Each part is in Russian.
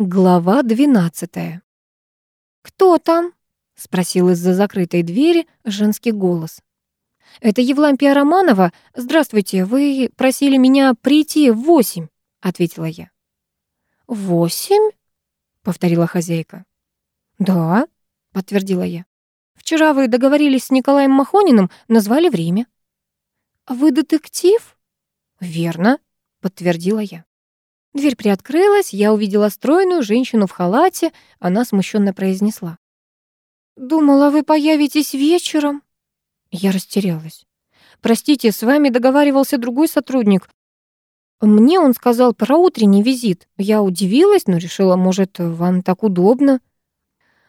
Глава 12. «Кто там?» — спросил из-за закрытой двери женский голос. «Это Евлампия Романова. Здравствуйте, вы просили меня прийти в восемь», — ответила я. «Восемь?» — повторила хозяйка. «Да», — подтвердила я. «Вчера вы договорились с Николаем Махониным, назвали время». «Вы детектив?» «Верно», — подтвердила я. Дверь приоткрылась, я увидела стройную женщину в халате, она смущенно произнесла. «Думала, вы появитесь вечером». Я растерялась. «Простите, с вами договаривался другой сотрудник. Мне он сказал про утренний визит. Я удивилась, но решила, может, вам так удобно».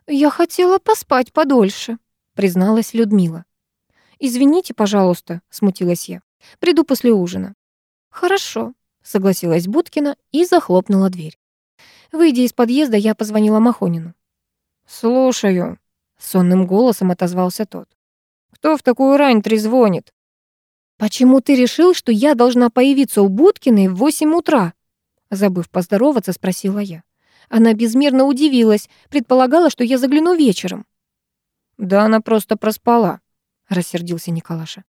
«Я хотела поспать подольше», — призналась Людмила. «Извините, пожалуйста», — смутилась я. «Приду после ужина». «Хорошо», согласилась Будкина и захлопнула дверь. Выйдя из подъезда, я позвонила Махонину. «Слушаю», — сонным голосом отозвался тот. «Кто в такую рань трезвонит?» «Почему ты решил, что я должна появиться у Будкиной в восемь утра?» Забыв поздороваться, спросила я. Она безмерно удивилась, предполагала, что я загляну вечером. «Да она просто проспала», — рассердился Николаша.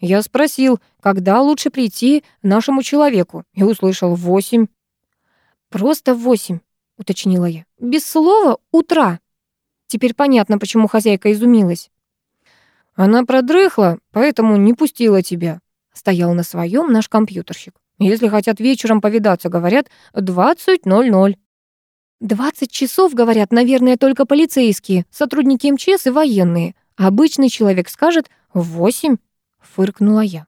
Я спросил, когда лучше прийти нашему человеку, и услышал восемь. «Просто восемь», — уточнила я. «Без слова утра». Теперь понятно, почему хозяйка изумилась. «Она продрыхла, поэтому не пустила тебя», — стоял на своем наш компьютерщик. «Если хотят вечером повидаться, говорят, двадцать ноль ноль». «Двадцать часов, говорят, наверное, только полицейские, сотрудники МЧС и военные. Обычный человек скажет восемь» фыркнула я.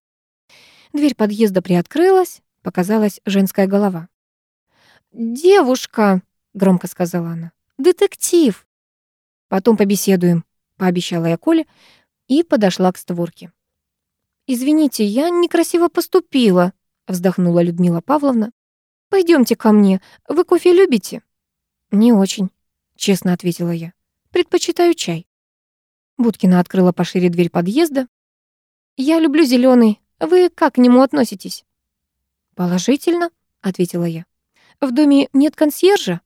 Дверь подъезда приоткрылась, показалась женская голова. «Девушка!» — громко сказала она. «Детектив!» «Потом побеседуем», — пообещала я Коле и подошла к створке. «Извините, я некрасиво поступила», — вздохнула Людмила Павловна. Пойдемте ко мне. Вы кофе любите?» «Не очень», — честно ответила я. «Предпочитаю чай». Будкина открыла пошире дверь подъезда, «Я люблю зеленый. Вы как к нему относитесь?» «Положительно», — ответила я. «В доме нет консьержа?»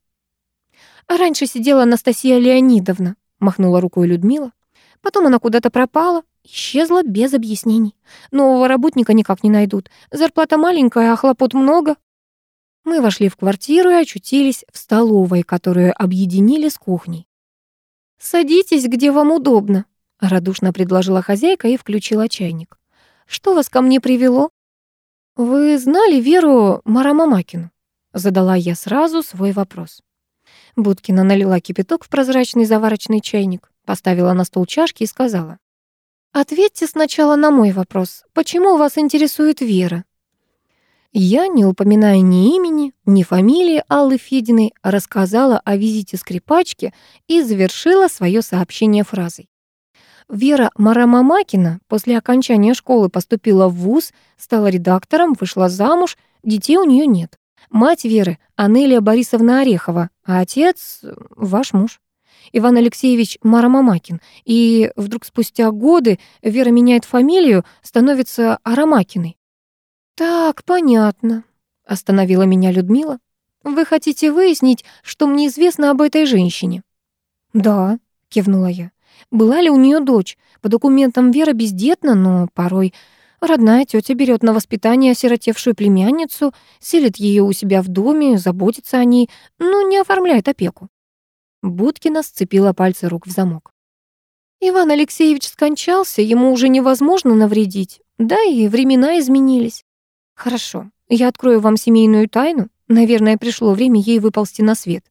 «Раньше сидела Анастасия Леонидовна», — махнула рукой Людмила. «Потом она куда-то пропала, исчезла без объяснений. Нового работника никак не найдут. Зарплата маленькая, а хлопот много». Мы вошли в квартиру и очутились в столовой, которую объединили с кухней. «Садитесь, где вам удобно», радушно предложила хозяйка и включила чайник. Что вас ко мне привело? Вы знали Веру Марамамакину? Задала я сразу свой вопрос. Будкина налила кипяток в прозрачный заварочный чайник, поставила на стол чашки и сказала. «Ответьте сначала на мой вопрос. Почему вас интересует Вера?» Я, не упоминая ни имени, ни фамилии Аллы Фединой, рассказала о визите скрипачки и завершила свое сообщение фразой. Вера Марамамакина после окончания школы поступила в вуз, стала редактором, вышла замуж, детей у нее нет. Мать Веры — Анелия Борисовна Орехова, а отец — ваш муж. Иван Алексеевич Марамамакин. И вдруг спустя годы Вера меняет фамилию, становится Арамакиной. «Так, понятно», — остановила меня Людмила. «Вы хотите выяснить, что мне известно об этой женщине?» «Да», — кивнула я. Была ли у нее дочь? По документам Вера бездетна, но порой родная тетя берет на воспитание осиротевшую племянницу, селит ее у себя в доме, заботится о ней, но не оформляет опеку. Будкина сцепила пальцы рук в замок. Иван Алексеевич скончался, ему уже невозможно навредить. Да и времена изменились. Хорошо, я открою вам семейную тайну. Наверное, пришло время ей выползти на свет.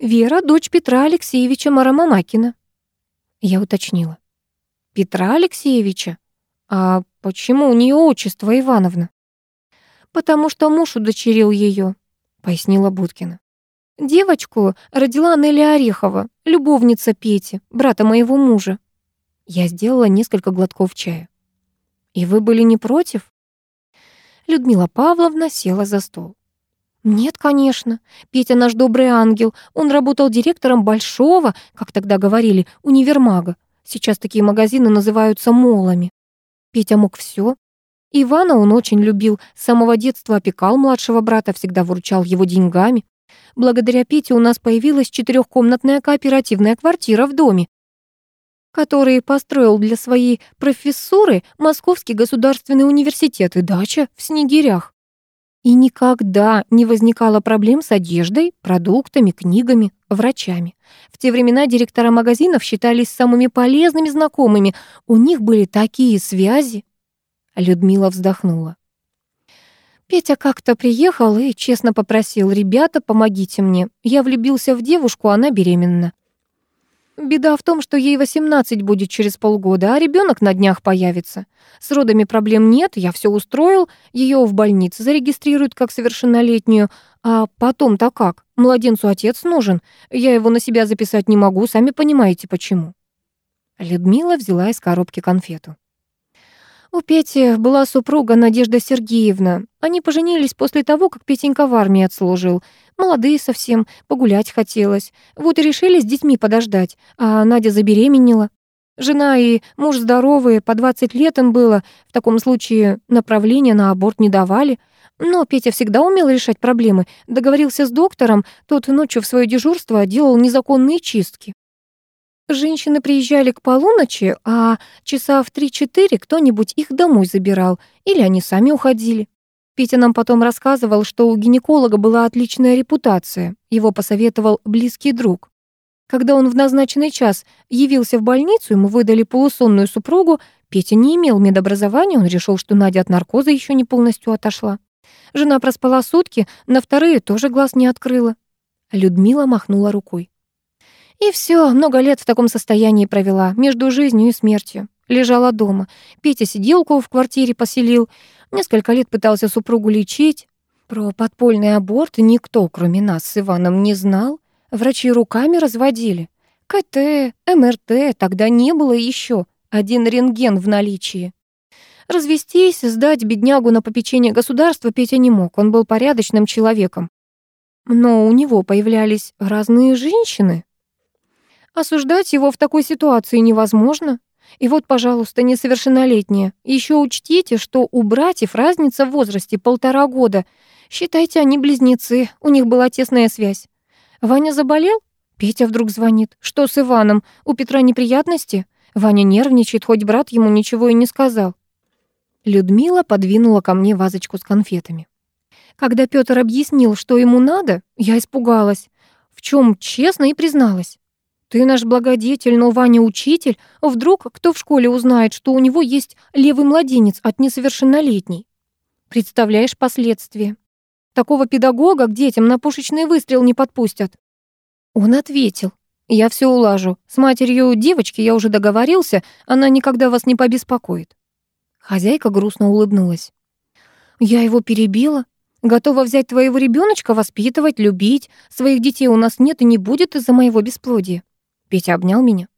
Вера — дочь Петра Алексеевича Марамамакина. Я уточнила. «Петра Алексеевича? А почему у нее отчество Ивановна?» «Потому что муж удочерил ее», — пояснила Будкина. «Девочку родила Нелли Орехова, любовница Пети, брата моего мужа». Я сделала несколько глотков чая. «И вы были не против?» Людмила Павловна села за стол. «Нет, конечно. Петя наш добрый ангел. Он работал директором большого, как тогда говорили, универмага. Сейчас такие магазины называются молами. Петя мог все. Ивана он очень любил, с самого детства опекал младшего брата, всегда выручал его деньгами. благодаря Пете у нас появилась четырехкомнатная кооперативная квартира в доме, который построил для своей профессуры Московский государственный университет и дача в Снегирях. И никогда не возникало проблем с одеждой, продуктами, книгами, врачами. В те времена директора магазинов считались самыми полезными знакомыми. У них были такие связи. Людмила вздохнула. Петя как-то приехал и честно попросил, «Ребята, помогите мне. Я влюбился в девушку, она беременна». Беда в том, что ей 18 будет через полгода, а ребенок на днях появится. С родами проблем нет, я все устроил, ее в больнице зарегистрируют как совершеннолетнюю. А потом-то как? Младенцу отец нужен. Я его на себя записать не могу, сами понимаете почему. Людмила взяла из коробки конфету. У Пети была супруга Надежда Сергеевна. Они поженились после того, как Петенька в армии отслужил. Молодые совсем, погулять хотелось. Вот и решили с детьми подождать, а Надя забеременела. Жена и муж здоровые, по 20 лет им было. В таком случае направления на аборт не давали. Но Петя всегда умел решать проблемы. Договорился с доктором, тот ночью в свое дежурство делал незаконные чистки. Женщины приезжали к полуночи, а часа в три-четыре кто-нибудь их домой забирал, или они сами уходили. Петя нам потом рассказывал, что у гинеколога была отличная репутация, его посоветовал близкий друг. Когда он в назначенный час явился в больницу, ему выдали полусонную супругу, Петя не имел медобразования, он решил, что Надя от наркоза еще не полностью отошла. Жена проспала сутки, на вторые тоже глаз не открыла. Людмила махнула рукой. И все, много лет в таком состоянии провела, между жизнью и смертью. Лежала дома. Петя сиделку в квартире поселил. Несколько лет пытался супругу лечить. Про подпольный аборт никто, кроме нас с Иваном, не знал. Врачи руками разводили. КТ, МРТ тогда не было еще. Один рентген в наличии. Развестись, сдать беднягу на попечение государства Петя не мог. Он был порядочным человеком. Но у него появлялись разные женщины. Осуждать его в такой ситуации невозможно. И вот, пожалуйста, несовершеннолетняя. Еще учтите, что у братьев разница в возрасте полтора года. Считайте, они близнецы, у них была тесная связь. Ваня заболел? Петя вдруг звонит. Что с Иваном? У Петра неприятности? Ваня нервничает, хоть брат ему ничего и не сказал. Людмила подвинула ко мне вазочку с конфетами. Когда Петр объяснил, что ему надо, я испугалась, в чем честно и призналась. Ты наш благодетель, но Ваня учитель. Вдруг кто в школе узнает, что у него есть левый младенец от несовершеннолетней? Представляешь последствия? Такого педагога к детям на пушечный выстрел не подпустят. Он ответил. Я все улажу. С матерью девочки я уже договорился, она никогда вас не побеспокоит. Хозяйка грустно улыбнулась. Я его перебила. Готова взять твоего ребеночка, воспитывать, любить. Своих детей у нас нет и не будет из-за моего бесплодия. Петя обнял меня.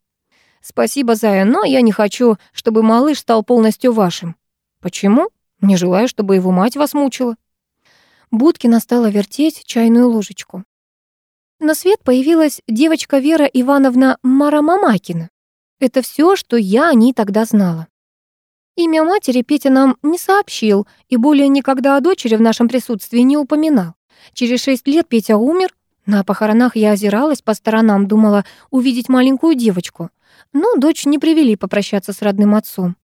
«Спасибо, Зая, но я не хочу, чтобы малыш стал полностью вашим». «Почему? Не желаю, чтобы его мать вас мучила». Будкина стала вертеть чайную ложечку. На свет появилась девочка Вера Ивановна Марамамакина. Это все, что я о ней тогда знала. Имя матери Петя нам не сообщил и более никогда о дочери в нашем присутствии не упоминал. Через шесть лет Петя умер, на похоронах я озиралась по сторонам, думала увидеть маленькую девочку. Но дочь не привели попрощаться с родным отцом.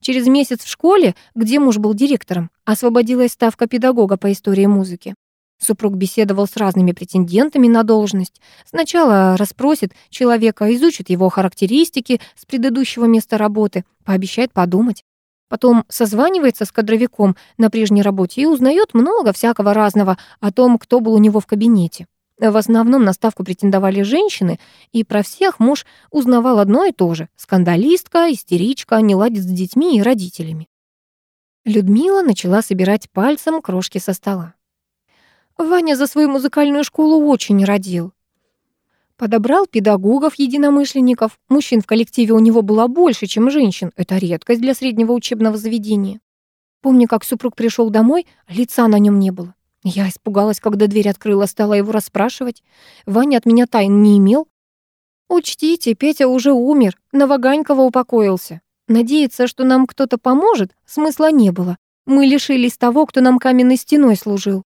Через месяц в школе, где муж был директором, освободилась ставка педагога по истории музыки. Супруг беседовал с разными претендентами на должность. Сначала расспросит человека, изучит его характеристики с предыдущего места работы, пообещает подумать. Потом созванивается с кадровиком на прежней работе и узнает много всякого разного о том, кто был у него в кабинете. В основном на ставку претендовали женщины, и про всех муж узнавал одно и то же. Скандалистка, истеричка, не ладит с детьми и родителями. Людмила начала собирать пальцем крошки со стола. Ваня за свою музыкальную школу очень родил. Подобрал педагогов-единомышленников. Мужчин в коллективе у него было больше, чем женщин. Это редкость для среднего учебного заведения. Помню, как супруг пришел домой, лица на нем не было. Я испугалась, когда дверь открыла, стала его расспрашивать. Ваня от меня тайн не имел. Учтите, Петя уже умер, на Ваганькова упокоился. Надеяться, что нам кто-то поможет, смысла не было. Мы лишились того, кто нам каменной стеной служил.